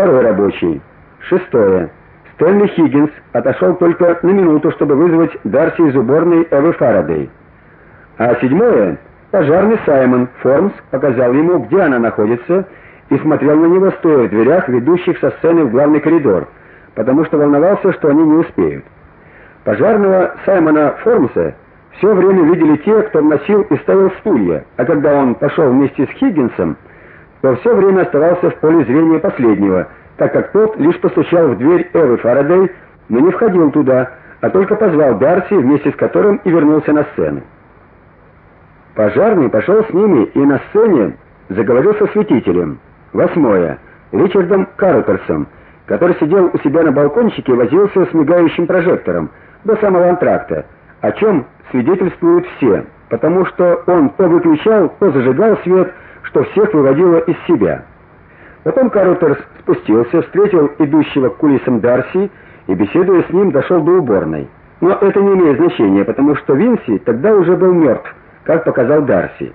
второй рабочий. Шестое. Стэнли Хиггинс отошел только на минуту, чтобы вызвать Дарси из уборной Эвы Фарадей. А седьмое. Пожарный Саймон Формс показал ему, где она находится, и смотрел на него стоя в дверях, ведущих со сцены в главный коридор, потому что волновался, что они не успеют. Пожарного Саймона Формса все время видели те, кто носил и ставил стулья, а когда он пошел вместе с Хиггинсом, то все время оставался в поле зрения последнего, так как тот лишь постучал в дверь Эвы Фарадей, но не входил туда, а только позвал Дарси, вместе с которым и вернулся на сцену. Пожарный пошел с ними и на сцене заговорил со святителем. Восьмое. Ричардом Картерсом, который сидел у себя на балкончике и возился с мигающим прожектором до самого антракта, о чем свидетельствуют все, потому что он то выключал, то зажигал свет, что всех выводило из себя. Потом Картерс спустился, встретил идущего к кулисам Дарси и беседуя с ним дошел до уборной. Но это не имеет значения, потому что Винси тогда уже был мертв, как показал Дарси.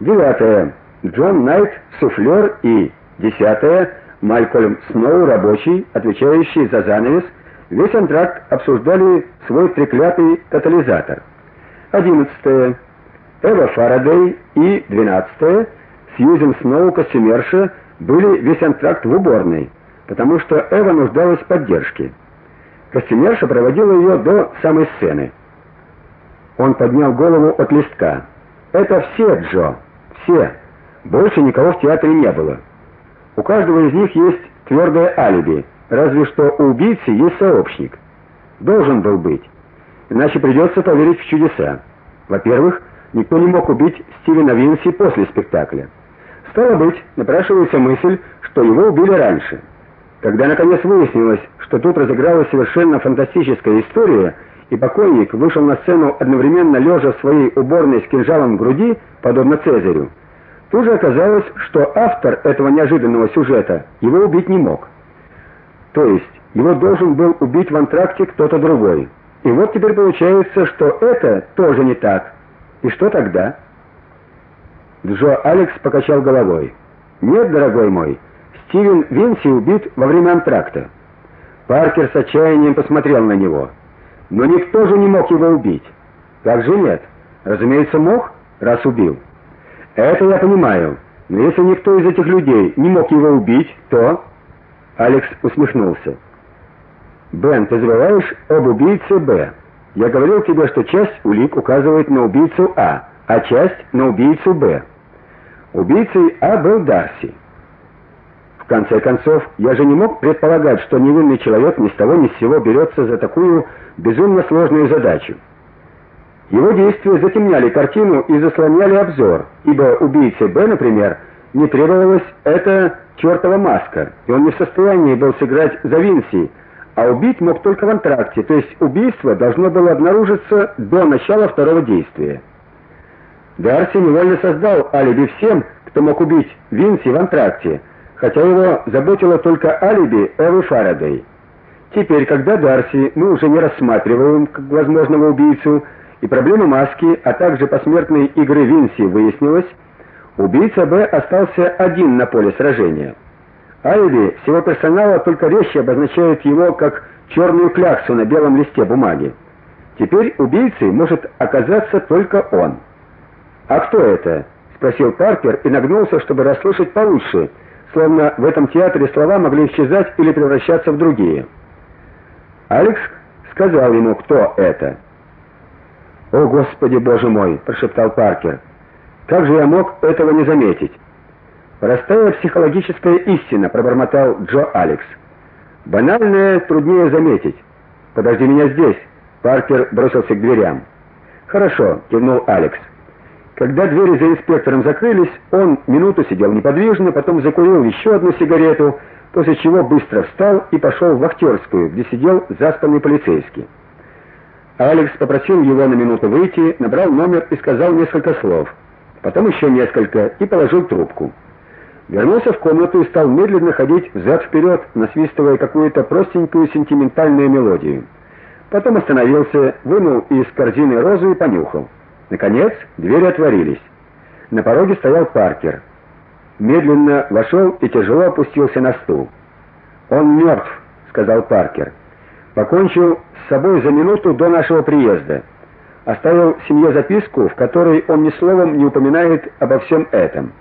Девятое. Джон Найт, суфлер и десятое. Малькольм Сноу, рабочий, отвечающий за занавес. Весь антракт обсуждали свой треклятый катализатор. Одиннадцатое. Эва Фарадей и двенадцатое. Сьюзен Сноу, костюмерша, были весь антракт в уборной, потому что Эва нуждалась в поддержке. Костюмерша проводила ее до самой сцены. Он поднял голову от листка. Это все, Джо. Все. Больше никого в театре не было. У каждого из них есть твердое алиби, разве что у убийцы есть сообщник. Должен был быть. Иначе придется поверить в чудеса. Во-первых, никто не мог убить Стивена Винси после спектакля. Стало быть, напрашивается мысль, что его убили раньше. Когда наконец выяснилось, что тут разыгралась совершенно фантастическая история, и покойник вышел на сцену одновременно лежа в своей уборной с кинжалом в груди, подобно Цезарю, тут же оказалось, что автор этого неожиданного сюжета его убить не мог. То есть его должен был убить в антракте кто-то другой. И вот теперь получается, что это тоже не так. И что тогда? Джо Алекс покачал головой. Нет, дорогой мой, Стивен Винси убит во время антракта. Паркер с отчаянием посмотрел на него. Но никто же не мог его убить. Как же нет? Разумеется, мог, раз убил. Это я понимаю. Но если никто из этих людей не мог его убить, то Алекс усмехнулся. Бен, ты забываешь об убийце Б. Я говорил тебе, что часть улик указывает на убийцу А, а часть на убийцу Б. Убийцей А был Дарси. В конце концов, я же не мог предполагать, что невинный человек ни с того ни с сего берется за такую безумно сложную задачу. Его действия затемняли картину и заслоняли обзор, ибо убийце Б, например, не требовалась эта чертова маска, и он не в состоянии был сыграть за Винси, а убить мог только в антракте, то есть убийство должно было обнаружиться до начала второго действия. Дарси невольно создал алиби всем, кто мог убить Винси в антракте, хотя его заботило только алиби Эвы Фарадей. Теперь, когда Дарси мы уже не рассматриваем как возможного убийцу, и проблема маски, а также посмертной игры Винси выяснилась, убийца Б остался один на поле сражения. Алиби всего персонала только резче обозначает его как черную кляксу на белом листе бумаги. Теперь убийцей может оказаться только он. А кто это? спросил Паркер и нагнулся, чтобы расслышать получше, словно в этом театре слова могли исчезать или превращаться в другие. Алекс сказал ему, кто это. "О, господи, боже мой", прошептал Паркер. "Как же я мог этого не заметить?" "Простая психологическая истина", пробормотал Джо Алекс. "Банальное труднее заметить. Подожди меня здесь." Паркер бросился к дверям. "Хорошо", кивнул Алекс. Когда двери за инспектором закрылись, он минуту сидел неподвижно, потом закурил еще одну сигарету, после чего быстро встал и пошел в актерскую, где сидел заспанный полицейский. Алекс попросил его на минуту выйти, набрал номер и сказал несколько слов. Потом еще несколько и положил трубку. Вернулся в комнату и стал медленно ходить взад вперед, насвистывая какую-то простенькую сентиментальную мелодию. Потом остановился, вынул из корзины розу и понюхал. Наконец, двери отворились. На пороге стоял Паркер. Медленно вошел и тяжело опустился на стул. Он мертв», — сказал Паркер. Покончил с собой за минуту до нашего приезда. Оставил семье записку, в которой он ни словом не упоминает обо всем этом.